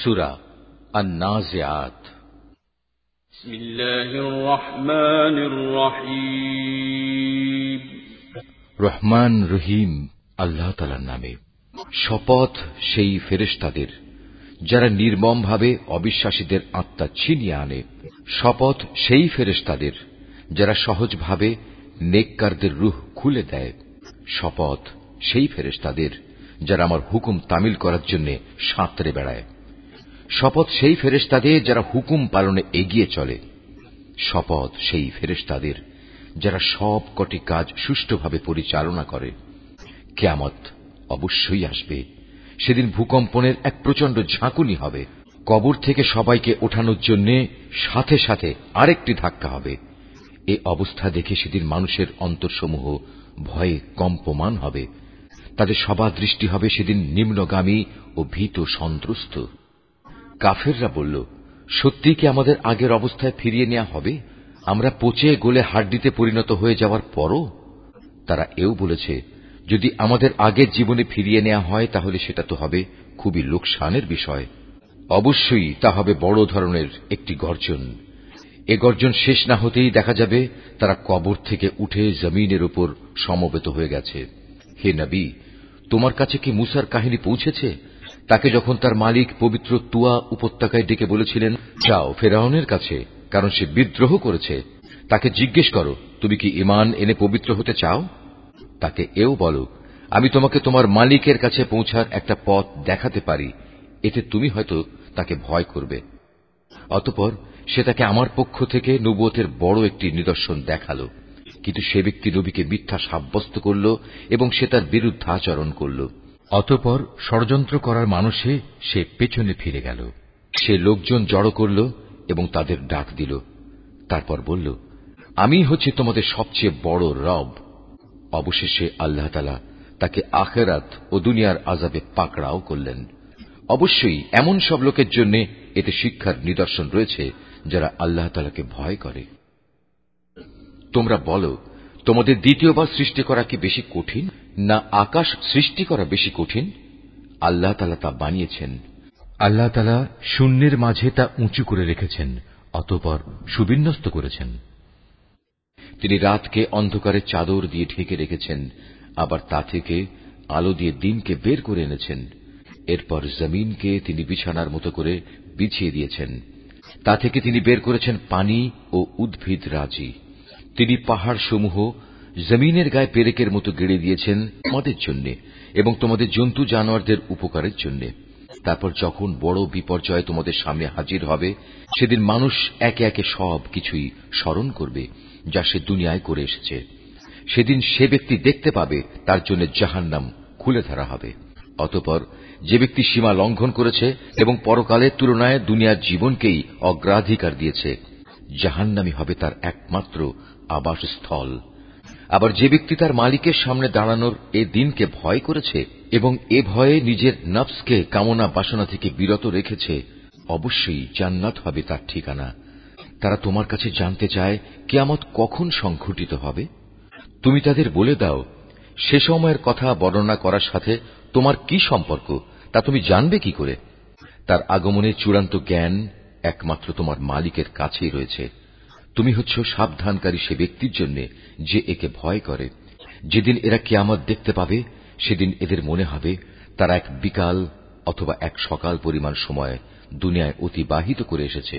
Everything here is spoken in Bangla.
সুরা النازعات بسم الله الرحمن الرحيم রহমান রহিম আল্লাহ তালার নামে শপথ সেই ফেরেশতাদের যারা নির্মমভাবে অবিশ্বাসীদের আত্মা ছিনিয়ে আনে শপথ সেই ফেরেশতাদের যারা সহজভাবে নেককারদের রুহ খুলে দেয় শপথ সেই ফেরেশতাদের যারা আমার হুকুম তামিল করার জন্য সাঁতরে বেড়ায় শপথ সেই ফেরেশতাদের যারা হুকুম পালনে এগিয়ে চলে। শপথ সেই ফেরেশতাদের যারা সব কটি কাজ সুষ্ঠুভাবে পরিচালনা করে। কেয়ামত অবশ্যই আসবে। সেদিন ভূকম্পনের এক প্রচণ্ড ঝাঁকুনি হবে। কবর থেকে সবাইকে ওঠানোর জন্য সাথে সাথে আরেকটি ধাক্কা হবে। এ অবস্থা দেখে সেদিন মানুষের অন্তরসমূহ ভয়ে কম্পমান হবে। তাদের সবার দৃষ্টি হবে সেদিন নিম্নগামী ও ভীত সন্ত্রস্ত। কাফেররা বলল, সত্যি কি আমাদের আগের অবস্থায় ফিরিয়ে নেওয়া হবে? আমরা পচে গলে হাড্ডিতে পরিণত হয়ে যাওয়ার পরও? তারা এও বলেছে, যদি আমাদের আগের জীবনে ফিরিয়ে নেওয়া হয়, তাহলে সেটা তো হবে খুবই লোকসানের বিষয়। অবশ্যই তা হবে বড় ধরনের একটি গর্জন। এ গর্জন শেষ না হতেই দেখা যাবে তারা কবর থেকে উঠে জমিনের উপর সমবেত হয়ে গেছে। হে নবী, তোমার কাছে কি মুসার কাহিনী পৌঁছেছে? তাকে যখন তার মালিক পবিত্র তুয়া উপত্যকায় ডেকে বলেছিলেন, যাও ফেরাউনের কাছে, কারণ সে বিদ্রোহ করেছে। তাকে জিজ্ঞেস করো, তুমি কি ইমান এনে পবিত্র হতে চাও? তাকে এও বলো, আমি তোমাকে তোমার মালিকের কাছে পৌঁছার একটা পথ দেখাতে পারি। এতে তুমি হয়তো তাকে ভয় করবে। অতপর সে তাকে আমার পক্ষ থেকে নবুয়তের বড় একটি নিদর্শন দেখাল। কিন্তু সে ব্যক্তি নবীকে মিথ্যা সাব্যস্ত করল এবং সে তার বিরুদ্ধাচরণ করল। অতপর ষড়যন্ত্র করার মানুষে সে পেছনে ফিরে গেল। সে লোকজন জড়ো করল এবং তাদের ডাক দিল। তারপর বলল, আমি হচ্ছে তোমাদের সবচেয়ে বড় রব। অবশেষে আল্লাহ তালা তাকে আখেরাত ও দুনিয়ার আজাবে পাকড়াও করলেন। অবশ্যই এমন সব লোকের জন্য এতে শিক্ষার নিদর্শন রয়েছে যারা আল্লাহ তালাকে ভয় করে। তোমরা বলো তোমাদের দ্বিতীয়বার সৃষ্টি করা কি বেশি কঠিন, না আকাশ সৃষ্টি করা বেশি কঠিন? আল্লাহ তালা তা বানিয়েছেন। আল্লাহ তালা শূন্যের মাঝে তা উঁচু করে রেখেছেন, অতপর সুবিন্যস্ত করেছেন। তিনি রাতকে অন্ধকারে চাদর দিয়ে ঢেকে রেখেছেন, আবার তা থেকে আলো দিয়ে দিনকে বের করে এনেছেন। এরপর জমিনকে তিনি বিছানার মতো করে বিছিয়ে দিয়েছেন। তা থেকে তিনি বের করেছেন পানি ও উদ্ভিদ রাজি। তিনি পাহাড় সমূহ জমিনের গায়ে পেরেকের মতো গেড়ে দিয়েছেন তোমাদের জন্য এবং তোমাদের জন্তু জানোয়ারদের উপকারের জন্য। তারপর যখন বড় বিপর্যয় তোমাদের সামনে হাজির হবে, সেদিন মানুষ একে একে সব কিছুই স্মরণ করবে, যা সে দুনিয়ায় করে এসেছে। সেদিন সে ব্যক্তি দেখতে পাবে, তার জন্য জাহান্নাম খুলে ধরা হবে। অতপর যে ব্যক্তি সীমা লঙ্ঘন করেছে এবং পরকালের তুলনায় দুনিয়ার জীবনকেই অগ্রাধিকার দিয়েছে জাহান্নামি হবে তার একমাত্র আবাসস্থল। আবার যে ব্যক্তি তার মালিকের সামনে দাঁড়ানোর এ দিনকে ভয় করেছে এবং এ ভয়ে নিজের নফসকে কামনা বাসনা থেকে বিরত রেখেছে, অবশ্যই জান্নাত হবে তার ঠিকানা। তারা তোমার কাছে জানতে চায়, কেয়ামত কখন সংঘটিত হবে? তুমি তাদের বলে দাও, সে সময়ের কথা বর্ণনা করার সাথে তোমার কি সম্পর্ক, তা তুমি জানবে কি করে? তার আগমনের চূড়ান্ত জ্ঞান একমাত্র তোমার মালিকের কাছেই রয়েছে। তুমি হচ্ছ সাবধানকারী সে ব্যক্তির জন্য যে একে ভয় করে। যেদিন এরা কেয়ামত দেখতে পাবে, সেদিন এদের মনে হবে, তারা এক বিকাল অথবা এক সকাল পরিমাণ সময় দুনিয়ায় অতিবাহিত করে এসেছে।